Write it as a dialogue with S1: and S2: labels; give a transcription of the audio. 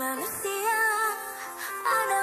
S1: Manusia, ada.